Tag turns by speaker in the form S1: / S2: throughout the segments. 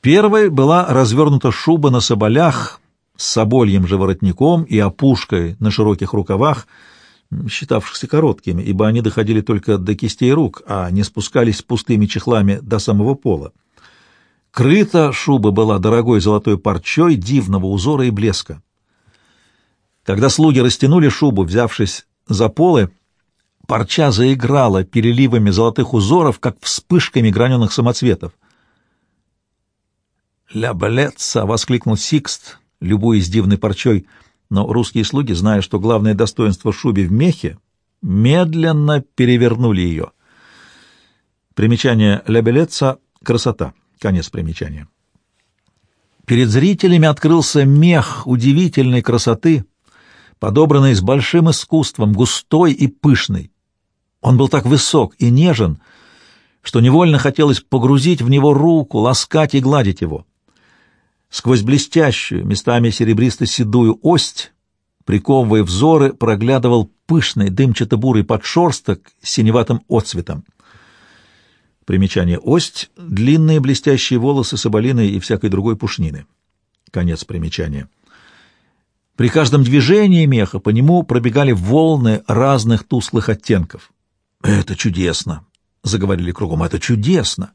S1: Первой была развернута шуба на соболях с собольем же воротником и опушкой на широких рукавах, считавшихся короткими, ибо они доходили только до кистей рук, а не спускались пустыми чехлами до самого пола. Крыта шуба была дорогой золотой парчой дивного узора и блеска. Когда слуги растянули шубу, взявшись за полы, парча заиграла переливами золотых узоров, как вспышками граненых самоцветов. «Ля балетца!» — воскликнул Сикст, любуясь дивной парчой, но русские слуги, зная, что главное достоинство шубе в мехе, медленно перевернули ее. Примечание «ля балетца» — красота. Конец примечания. Перед зрителями открылся мех удивительной красоты, подобранный с большим искусством, густой и пышный. Он был так высок и нежен, что невольно хотелось погрузить в него руку, ласкать и гладить его. Сквозь блестящую, местами серебристо-седую ость, приковывая взоры, проглядывал пышный дымчато-бурый подшерсток с синеватым отцветом. Примечание «Ость» — длинные блестящие волосы соболиной и всякой другой пушнины. Конец примечания. При каждом движении меха по нему пробегали волны разных тусклых оттенков. «Это чудесно!» — заговорили кругом. «Это чудесно!»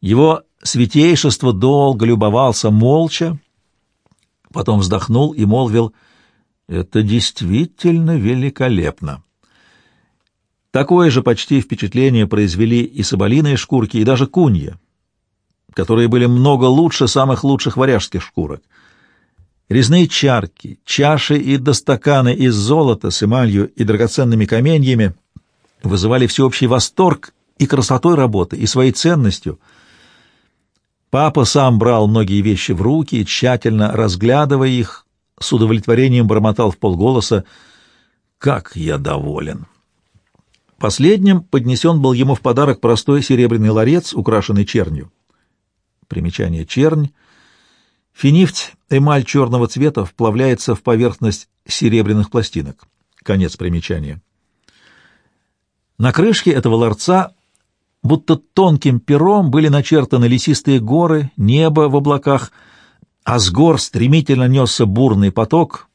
S1: Его святейшество долго любовался молча, потом вздохнул и молвил «Это действительно великолепно!» Такое же почти впечатление произвели и соболиные шкурки, и даже кунья, которые были много лучше самых лучших варяжских шкурок. Резные чарки, чаши и достаканы из золота с эмалью и драгоценными каменьями вызывали всеобщий восторг и красотой работы, и своей ценностью. Папа сам брал многие вещи в руки тщательно разглядывая их, с удовлетворением бормотал в полголоса «Как я доволен!» Последним поднесен был ему в подарок простой серебряный ларец, украшенный чернью. Примечание чернь. Финифть, эмаль черного цвета, вплавляется в поверхность серебряных пластинок. Конец примечания. На крышке этого ларца будто тонким пером были начертаны лесистые горы, небо в облаках, а с гор стремительно несся бурный поток.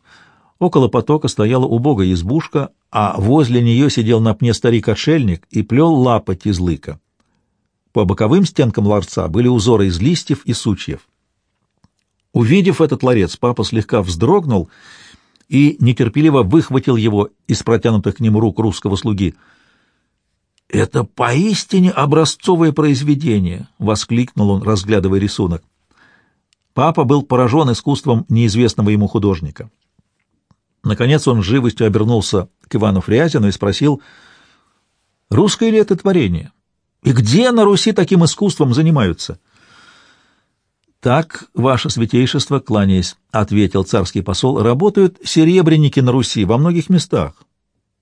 S1: Около потока стояла убогая избушка, а возле нее сидел на пне старик-отшельник и плел лапоть из лыка. По боковым стенкам ларца были узоры из листьев и сучьев. Увидев этот ларец, папа слегка вздрогнул и нетерпеливо выхватил его из протянутых к нему рук русского слуги. «Это поистине образцовое произведение!» — воскликнул он, разглядывая рисунок. Папа был поражен искусством неизвестного ему художника. Наконец он живостью обернулся к Ивану Фрязину и спросил, «Русское ли это творение? И где на Руси таким искусством занимаются?» «Так, ваше святейшество, кланяясь», — ответил царский посол, — «работают серебряники на Руси во многих местах,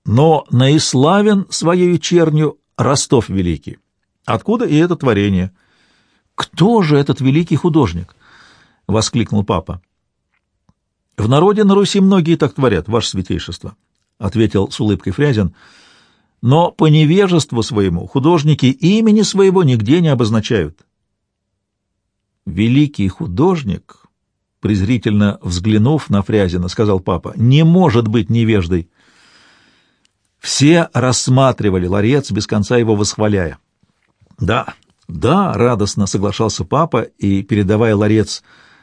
S1: но наиславен своей чернью Ростов Великий. Откуда и это творение?» «Кто же этот великий художник?» — воскликнул папа. В народе на Руси многие так творят, ваше святейшество, — ответил с улыбкой Фрязин. Но по невежеству своему художники имени своего нигде не обозначают. Великий художник, презрительно взглянув на Фрязина, сказал папа, не может быть невеждой. Все рассматривали ларец, без конца его восхваляя. Да, да, радостно соглашался папа и, передавая ларец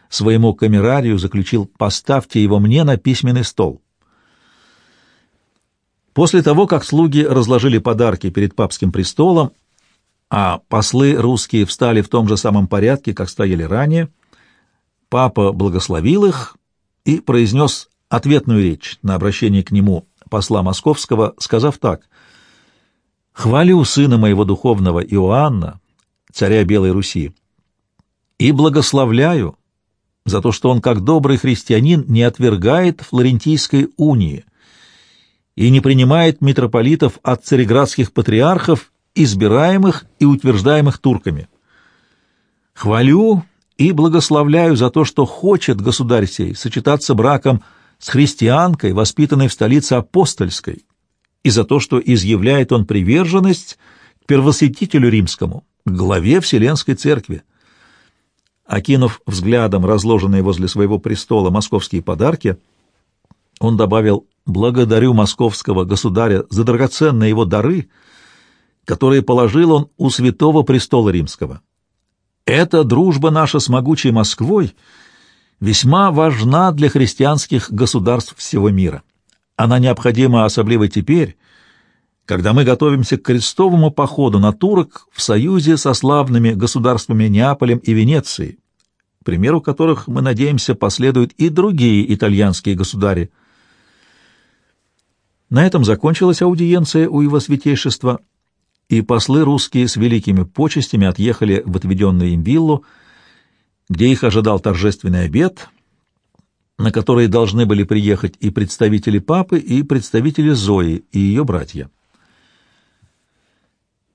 S1: своему камерарию заключил «поставьте его мне на письменный стол». После того, как слуги разложили подарки перед папским престолом, а послы русские встали в том же самом порядке, как стояли ранее, папа благословил их и произнес ответную речь на обращение к нему посла московского, сказав так «Хвалю сына моего духовного Иоанна, царя Белой Руси, и благословляю за то, что он, как добрый христианин, не отвергает Флорентийской унии и не принимает митрополитов от цареградских патриархов, избираемых и утверждаемых турками. Хвалю и благословляю за то, что хочет государь сей сочетаться браком с христианкой, воспитанной в столице апостольской, и за то, что изъявляет он приверженность к первосвятителю римскому, главе Вселенской Церкви. Окинув взглядом разложенные возле своего престола московские подарки, он добавил «Благодарю московского государя за драгоценные его дары, которые положил он у святого престола римского. Эта дружба наша с могучей Москвой весьма важна для христианских государств всего мира. Она необходима особливо теперь, когда мы готовимся к крестовому походу на турок в союзе со славными государствами Неаполем и Венецией, примеру которых, мы надеемся, последуют и другие итальянские государи. На этом закончилась аудиенция у его святейшества, и послы русские с великими почестями отъехали в отведенную им виллу, где их ожидал торжественный обед, на который должны были приехать и представители папы, и представители Зои и ее братья.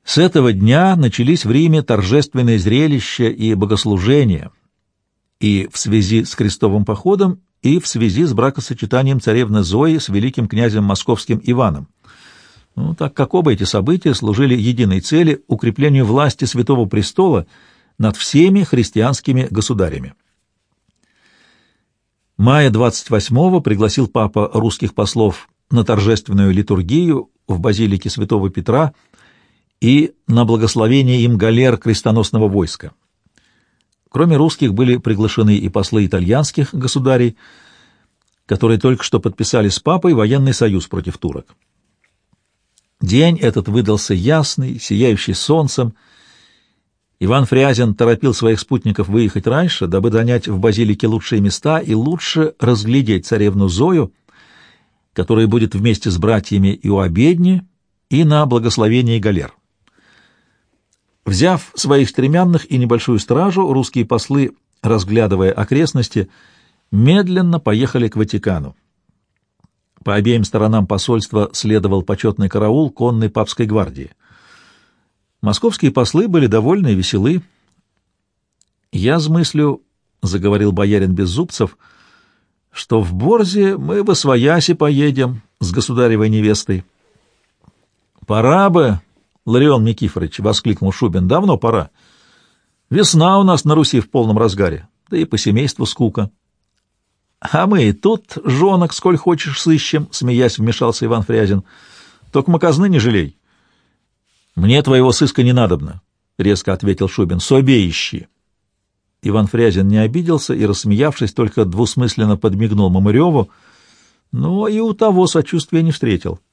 S1: С этого дня начались в Риме торжественные зрелища и богослужения, и в связи с крестовым походом, и в связи с бракосочетанием царевны Зои с великим князем московским Иваном, ну, так как оба эти события служили единой цели — укреплению власти Святого Престола над всеми христианскими государями. Мая 28-го пригласил папа русских послов на торжественную литургию в базилике Святого Петра — и на благословение им галер крестоносного войска. Кроме русских были приглашены и послы итальянских государей, которые только что подписали с папой военный союз против турок. День этот выдался ясный, сияющий солнцем. Иван Фрязин торопил своих спутников выехать раньше, дабы занять в базилике лучшие места и лучше разглядеть царевну Зою, которая будет вместе с братьями и у обедни, и на благословении галер. Взяв своих стремянных и небольшую стражу, русские послы, разглядывая окрестности, медленно поехали к Ватикану. По обеим сторонам посольства следовал почетный караул конной папской гвардии. Московские послы были довольны и веселы. «Я смыслю, — заговорил боярин Беззубцев, — что в Борзе мы в Освояси поедем с государевой невестой. Пора бы, Ларион Никифорович, — воскликнул Шубин, — давно пора. Весна у нас на Руси в полном разгаре, да и по семейству скука. — А мы и тут жонок сколь хочешь сыщем, — смеясь вмешался Иван Фрязин. — Только казны не жалей. — Мне твоего сыска не надобно, — резко ответил Шубин. — Собе ищи. Иван Фрязин не обиделся и, рассмеявшись, только двусмысленно подмигнул Мамыреву, но и у того сочувствия не встретил. —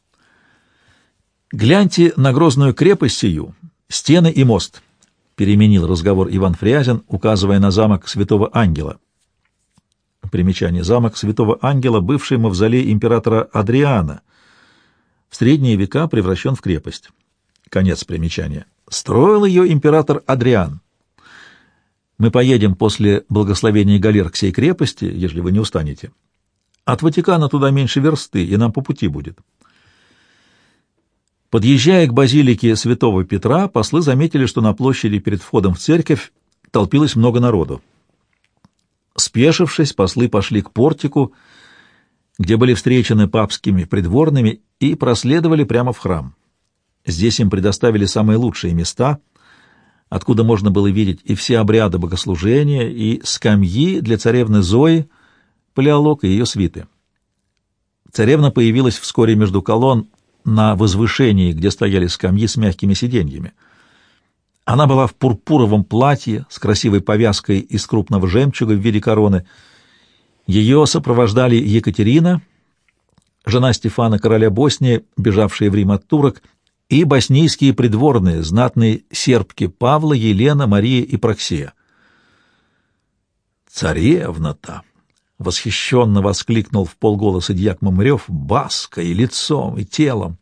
S1: «Гляньте на грозную крепость сию, стены и мост», — переменил разговор Иван Фрязин, указывая на замок Святого Ангела. Примечание. Замок Святого Ангела, бывший мавзолей императора Адриана, в средние века превращен в крепость. Конец примечания. Строил ее император Адриан. Мы поедем после благословения галер к сей крепости, если вы не устанете. От Ватикана туда меньше версты, и нам по пути будет. Подъезжая к базилике святого Петра, послы заметили, что на площади перед входом в церковь толпилось много народу. Спешившись, послы пошли к портику, где были встречены папскими придворными, и проследовали прямо в храм. Здесь им предоставили самые лучшие места, откуда можно было видеть и все обряды богослужения, и скамьи для царевны Зои, палеолог и ее свиты. Царевна появилась вскоре между колонн на возвышении, где стояли скамьи с мягкими сиденьями. Она была в пурпуровом платье с красивой повязкой из крупного жемчуга в виде короны. Ее сопровождали Екатерина, жена Стефана, короля Боснии, бежавшая в Рим от турок, и боснийские придворные, знатные сербки Павла, Елена, Мария и Проксия. «Царевна-то!» — восхищенно воскликнул в полголоса дьяк Мамрев, баска и лицом, и телом.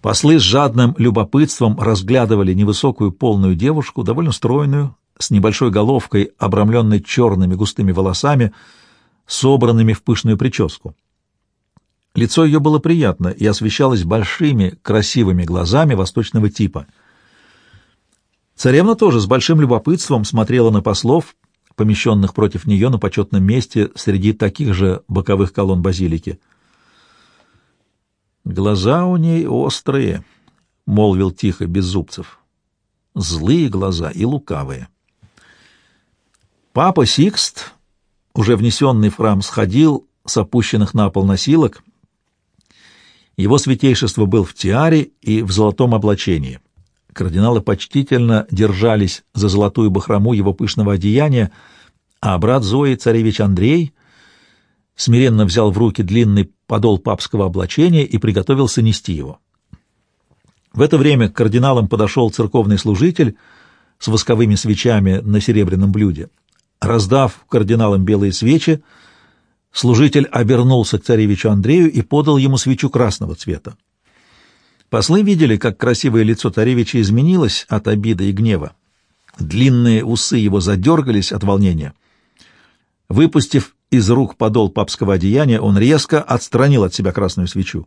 S1: Послы с жадным любопытством разглядывали невысокую полную девушку, довольно стройную, с небольшой головкой, обрамленной черными густыми волосами, собранными в пышную прическу. Лицо ее было приятно и освещалось большими красивыми глазами восточного типа. Царевна тоже с большим любопытством смотрела на послов, помещенных против нее на почетном месте среди таких же боковых колонн базилики. «Глаза у ней острые», — молвил тихо Беззубцев. «Злые глаза и лукавые». Папа Сикст, уже внесенный в храм, сходил с опущенных на пол носилок. Его святейшество был в тиаре и в золотом облачении. Кардиналы почтительно держались за золотую бахрому его пышного одеяния, а брат Зои, царевич Андрей, смиренно взял в руки длинный подол папского облачения и приготовился нести его. В это время к кардиналам подошел церковный служитель с восковыми свечами на серебряном блюде. Раздав кардиналам белые свечи, служитель обернулся к царевичу Андрею и подал ему свечу красного цвета. Послы видели, как красивое лицо царевича изменилось от обиды и гнева. Длинные усы его задергались от волнения. Выпустив из рук подол папского одеяния, он резко отстранил от себя красную свечу.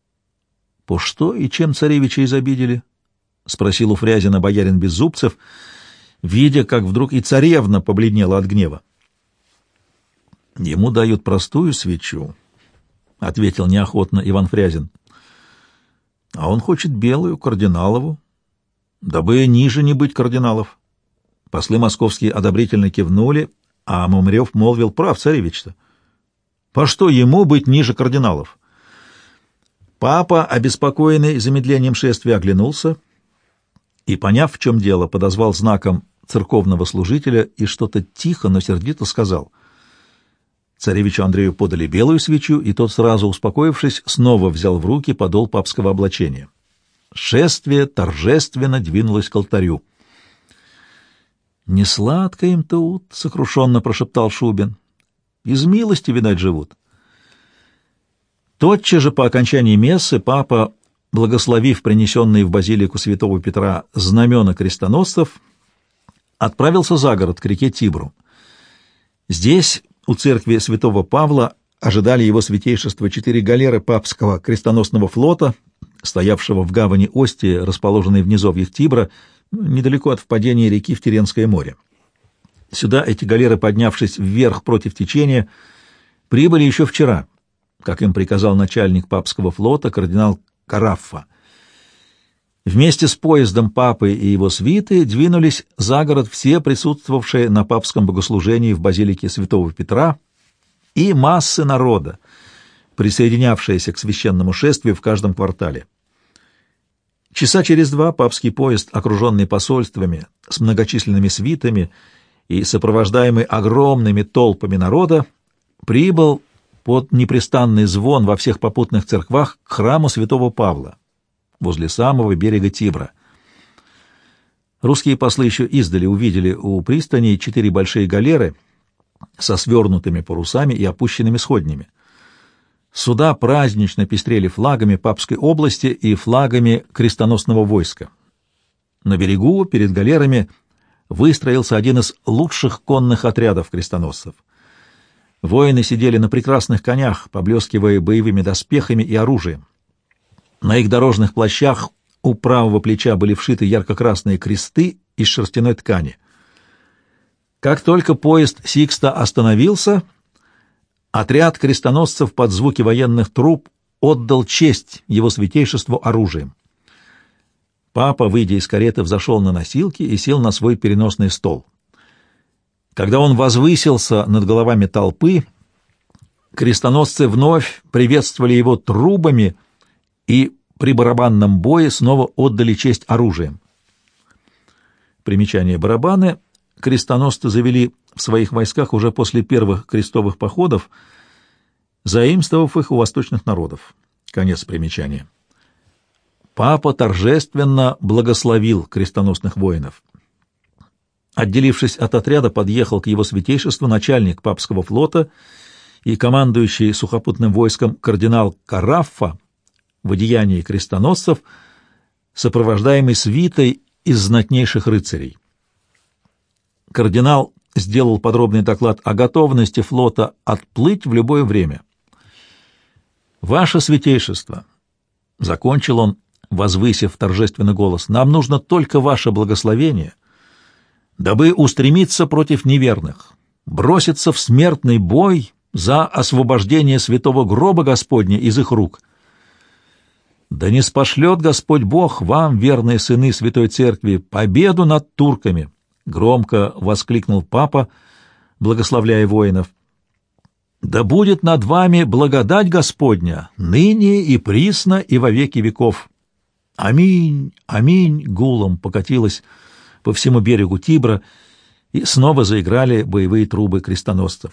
S1: — По что и чем царевича изобидели? — спросил у Фрязина боярин Беззубцев, видя, как вдруг и царевна побледнела от гнева. — Ему дают простую свечу, — ответил неохотно Иван Фрязин. — А он хочет белую, кардиналову, дабы ниже не быть кардиналов. Послы московские одобрительно кивнули, а Мумрев молвил прав царевич-то. По что ему быть ниже кардиналов? Папа, обеспокоенный замедлением шествия, оглянулся и, поняв, в чем дело, подозвал знаком церковного служителя и что-то тихо, но сердито сказал. Царевичу Андрею подали белую свечу, и тот, сразу успокоившись, снова взял в руки подол папского облачения. Шествие торжественно двинулось к алтарю. «Не сладко им тут», — сокрушенно прошептал Шубин. «Из милости, видать, живут». Тотчас же по окончании мессы папа, благословив принесенные в базилику святого Петра знамена крестоносцев, отправился за город к реке Тибру. Здесь, у церкви святого Павла, ожидали его святейшество четыре галеры папского крестоносного флота, стоявшего в гавани Ости, расположенной в низовьях Тибра, недалеко от впадения реки в Теренское море. Сюда эти галеры, поднявшись вверх против течения, прибыли еще вчера, как им приказал начальник папского флота кардинал Караффа. Вместе с поездом папы и его свиты двинулись за город все присутствовавшие на папском богослужении в базилике святого Петра и массы народа, присоединявшиеся к священному шествию в каждом квартале. Часа через два папский поезд, окруженный посольствами, с многочисленными свитами и сопровождаемый огромными толпами народа, прибыл под непрестанный звон во всех попутных церквах к храму святого Павла возле самого берега Тибра. Русские послы еще издали увидели у пристани четыре большие галеры со свернутыми парусами и опущенными сходнями. Суда празднично пестрели флагами Папской области и флагами крестоносного войска. На берегу перед галерами выстроился один из лучших конных отрядов крестоносцев — Воины сидели на прекрасных конях, поблескивая боевыми доспехами и оружием. На их дорожных плащах у правого плеча были вшиты ярко-красные кресты из шерстяной ткани. Как только поезд Сикста остановился, отряд крестоносцев под звуки военных труб отдал честь его святейшеству оружием. Папа, выйдя из кареты, взошел на носилки и сел на свой переносный стол. Когда он возвысился над головами толпы, крестоносцы вновь приветствовали его трубами и при барабанном бое снова отдали честь оружием. Примечание барабаны крестоносцы завели в своих войсках уже после первых крестовых походов, заимствовав их у восточных народов. Конец примечания. Папа торжественно благословил крестоносных воинов. Отделившись от отряда, подъехал к его святейшеству начальник папского флота и командующий сухопутным войском кардинал Караффа в одеянии крестоносцев, сопровождаемый свитой из знатнейших рыцарей. Кардинал сделал подробный доклад о готовности флота отплыть в любое время. «Ваше святейшество», — закончил он, возвысив торжественный голос, — «нам нужно только ваше благословение» дабы устремиться против неверных, броситься в смертный бой за освобождение святого гроба Господня из их рук. Да не спошлет Господь Бог вам, верные сыны Святой Церкви, победу над турками, — громко воскликнул папа, благословляя воинов. «Да будет над вами благодать Господня, ныне и присно и во веки веков!» «Аминь! Аминь!» — гулом покатилась по всему берегу Тибра, и снова заиграли боевые трубы крестоносцев.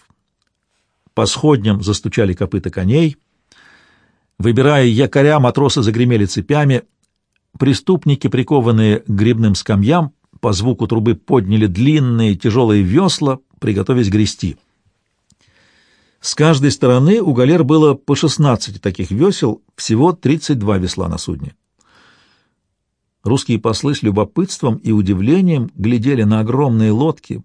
S1: По сходням застучали копыта коней. Выбирая якоря, матросы загремели цепями. Преступники, прикованные к грибным скамьям, по звуку трубы подняли длинные тяжелые весла, приготовясь грести. С каждой стороны у галер было по 16 таких весел, всего 32 весла на судне. Русские послы с любопытством и удивлением глядели на огромные лодки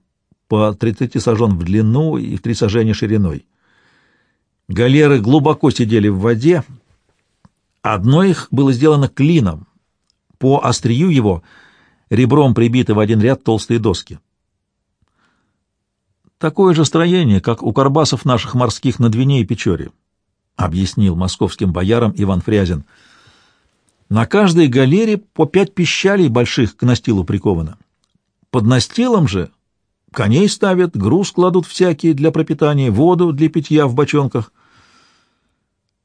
S1: по 30 сажен в длину и в три сажения шириной. Галеры глубоко сидели в воде. Одно их было сделано клином. По острию его ребром прибиты в один ряд толстые доски. Такое же строение, как у карбасов наших морских на Двине и Печоре, объяснил московским боярам Иван Фрязин. На каждой галере по пять пищалей больших к настилу приковано. Под настилом же коней ставят, груз кладут всякие для пропитания, воду для питья в бочонках.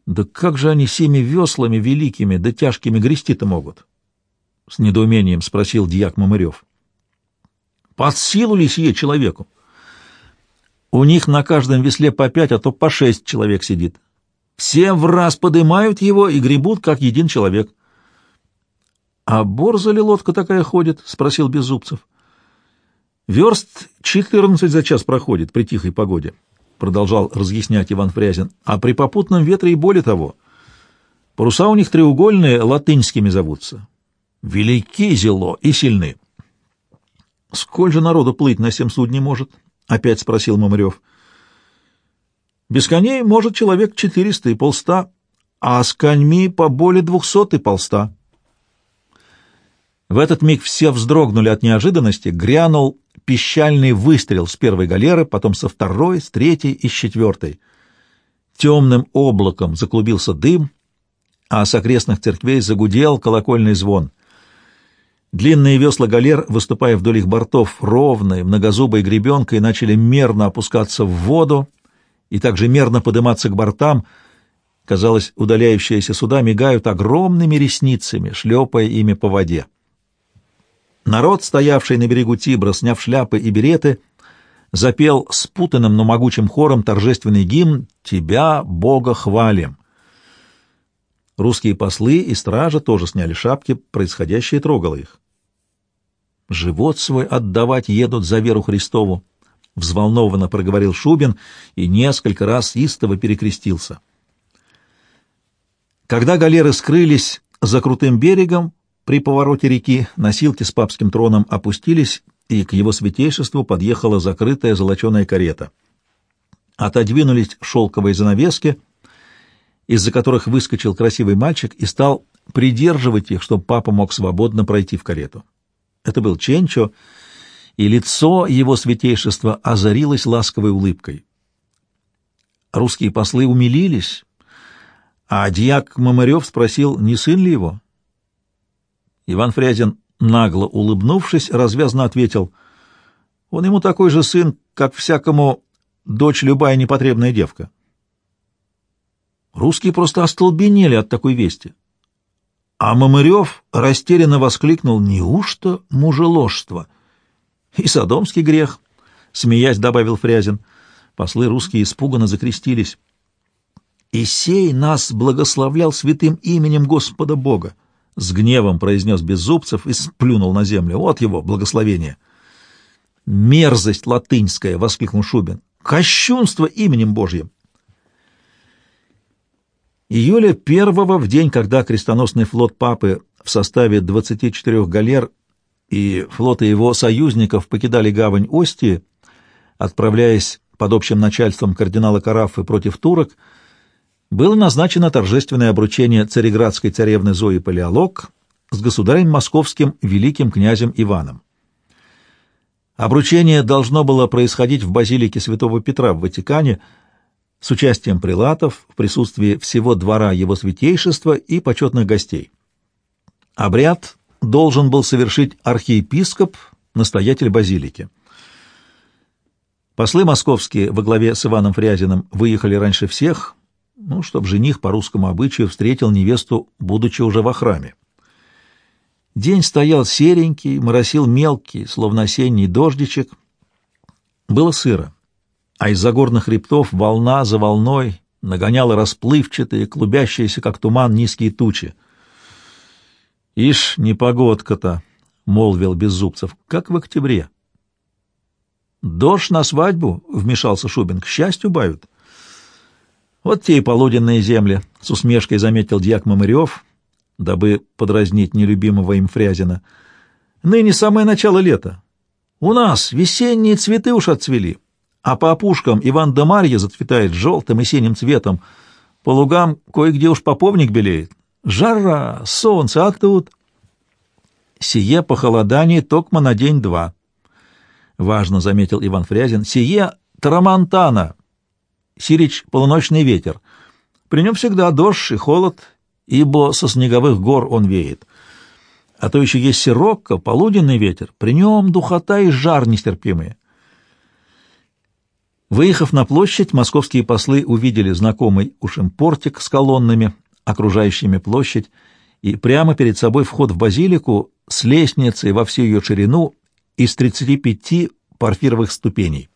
S1: Да как же они семи веслами великими да тяжкими грести-то могут? — с недоумением спросил дьяк Мамырев. — Под силу ли сие человеку? У них на каждом весле по пять, а то по шесть человек сидит. Все в раз подымают его и гребут, как един человек. «А борза ли лодка такая ходит?» — спросил Беззубцев. «Верст четырнадцать за час проходит при тихой погоде», — продолжал разъяснять Иван Фрязин. «А при попутном ветре и более того. Паруса у них треугольные, латынскими зовутся. Велики зело и сильны». «Сколь же народу плыть на всем судне может?» — опять спросил Мамрев. «Без коней, может, человек четыреста и полста, а с коньми по более двухсот и полста». В этот миг все вздрогнули от неожиданности, грянул пищальный выстрел с первой галеры, потом со второй, с третьей и с четвертой. Темным облаком заклубился дым, а с окрестных церквей загудел колокольный звон. Длинные весла галер, выступая вдоль их бортов ровной, многозубой гребенкой, начали мерно опускаться в воду и также мерно подниматься к бортам. Казалось, удаляющиеся суда мигают огромными ресницами, шлепая ими по воде. Народ, стоявший на берегу Тибра, сняв шляпы и береты, запел спутанным, но могучим хором торжественный гимн «Тебя, Бога, хвалим». Русские послы и стража тоже сняли шапки, происходящее трогало их. «Живот свой отдавать едут за веру Христову», — взволнованно проговорил Шубин и несколько раз истово перекрестился. Когда галеры скрылись за крутым берегом, при повороте реки носилки с папским троном опустились, и к его святейшеству подъехала закрытая золоченая карета. Отодвинулись шелковые занавески, из-за которых выскочил красивый мальчик и стал придерживать их, чтобы папа мог свободно пройти в карету. Это был Ченчо, и лицо его святейшества озарилось ласковой улыбкой. Русские послы умилились, а дьяк Мамырев спросил, не сын ли его. Иван Фрязин, нагло улыбнувшись, развязно ответил, «Он ему такой же сын, как всякому дочь любая непотребная девка». Русские просто остолбенели от такой вести. А Мамырев растерянно воскликнул, «Неужто мужеложство?» «И садомский грех», — смеясь добавил Фрязин. Послы русские испуганно закрестились. «И сей нас благословлял святым именем Господа Бога». С гневом произнес Беззубцев и сплюнул на землю. Вот его благословение. «Мерзость латынская!» — воскликнул Шубин. «Кощунство именем Божьим!» Июля первого, в день, когда крестоносный флот Папы в составе 24 галер и флота его союзников покидали гавань Остии, отправляясь под общим начальством кардинала Карафы против турок, было назначено торжественное обручение цареградской царевны Зои Палеолог с государем московским великим князем Иваном. Обручение должно было происходить в базилике святого Петра в Ватикане с участием прилатов в присутствии всего двора его святейшества и почетных гостей. Обряд должен был совершить архиепископ настоятель базилики. Послы московские во главе с Иваном Фрязиным выехали раньше всех, ну, чтобы жених по русскому обычаю встретил невесту, будучи уже во храме. День стоял серенький, моросил мелкий, словно осенний дождичек. Было сыро, а из-за горных хребтов волна за волной нагоняла расплывчатые, клубящиеся, как туман, низкие тучи. «Ишь, непогодка-то!» — молвил Беззубцев. «Как в октябре». «Дождь на свадьбу?» — вмешался Шубин. «К счастью, бают». «Вот те и полуденные земли», — с усмешкой заметил дьяк Мамырев, дабы подразнить нелюбимого им Фрязина. «Ныне самое начало лета. У нас весенние цветы уж отцвели, а по опушкам Иван да Марья зацветает желтым и синим цветом, по лугам кое-где уж поповник белеет. Жара, солнце, а тут...» «Сие похолодание токмо на день-два», — важно заметил Иван Фрязин. «Сие Тарамантана, Сирич — полуночный ветер. При нем всегда дождь и холод, ибо со снеговых гор он веет. А то еще есть сирокко, полуденный ветер, при нем духота и жар нестерпимые. Выехав на площадь, московские послы увидели знакомый уж им портик с колоннами, окружающими площадь, и прямо перед собой вход в базилику с лестницей во всю ее ширину из 35 парфировых ступеней.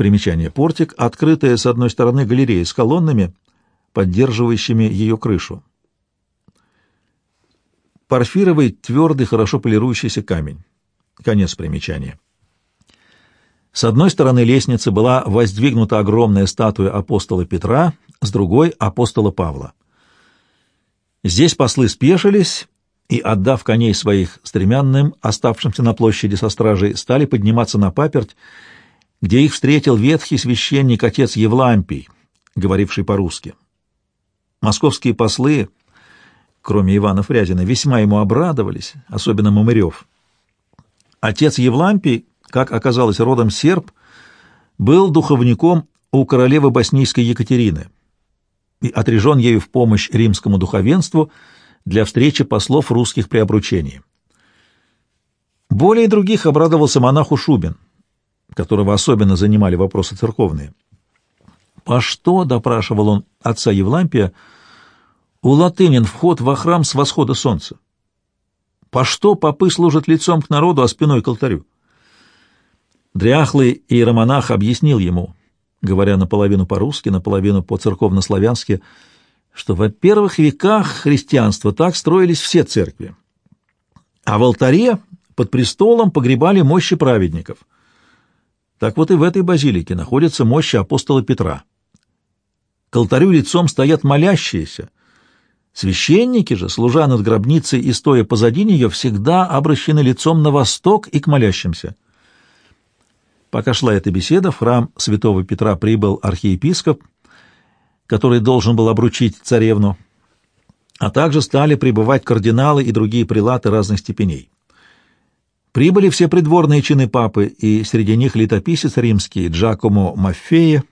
S1: Примечание. Портик — открытая с одной стороны галерея с колоннами, поддерживающими ее крышу. Порфировый, твердый, хорошо полирующийся камень. Конец примечания. С одной стороны лестницы была воздвигнута огромная статуя апостола Петра, с другой — апостола Павла. Здесь послы спешились и, отдав коней своих стремянным, оставшимся на площади со стражей, стали подниматься на паперть, где их встретил ветхий священник отец Евлампий, говоривший по-русски. Московские послы, кроме Ивана Фрязина, весьма ему обрадовались, особенно Мамырев. Отец Евлампий, как оказалось родом серб, был духовником у королевы боснийской Екатерины и отрежен ею в помощь римскому духовенству для встречи послов русских при обручении. Более других обрадовался монаху Шубин — которого особенно занимали вопросы церковные. «По что?» — допрашивал он отца Евлампия. «У латынин вход во храм с восхода солнца. По что попы служат лицом к народу, а спиной к алтарю?» Дряхлый иеромонах объяснил ему, говоря наполовину по-русски, наполовину по-церковно-славянски, что в первых веках христианства так строились все церкви, а в алтаре под престолом погребали мощи праведников — так вот и в этой базилике находятся мощи апостола Петра. К алтарю лицом стоят молящиеся. Священники же, служа над гробницей и стоя позади нее, всегда обращены лицом на восток и к молящимся. Пока шла эта беседа, в храм святого Петра прибыл архиепископ, который должен был обручить царевну, а также стали прибывать кардиналы и другие прилаты разных степеней. Прибыли все придворные чины папы, и среди них летописец римский Джакомо Маффея,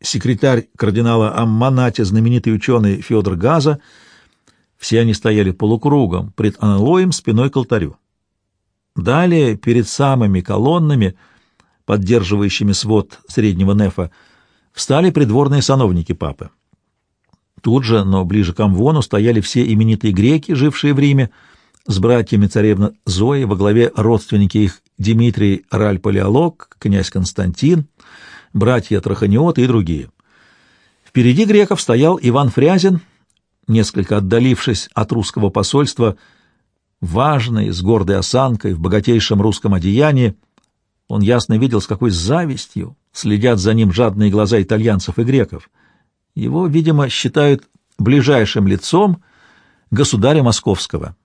S1: секретарь кардинала Амманати, знаменитый ученый Федор Газа. Все они стояли полукругом пред аналоем спиной к алтарю. Далее, перед самыми колоннами, поддерживающими свод среднего нефа, встали придворные сановники папы. Тут же, но ближе к Амвону, стояли все именитые греки, жившие в Риме, с братьями царевна Зои во главе родственники их Дмитрий Раль-Палеолог, князь Константин, братья Траханиоты и другие. Впереди греков стоял Иван Фрязин, несколько отдалившись от русского посольства, важный, с гордой осанкой, в богатейшем русском одеянии. Он ясно видел, с какой завистью следят за ним жадные глаза итальянцев и греков. Его, видимо, считают ближайшим лицом государя московского —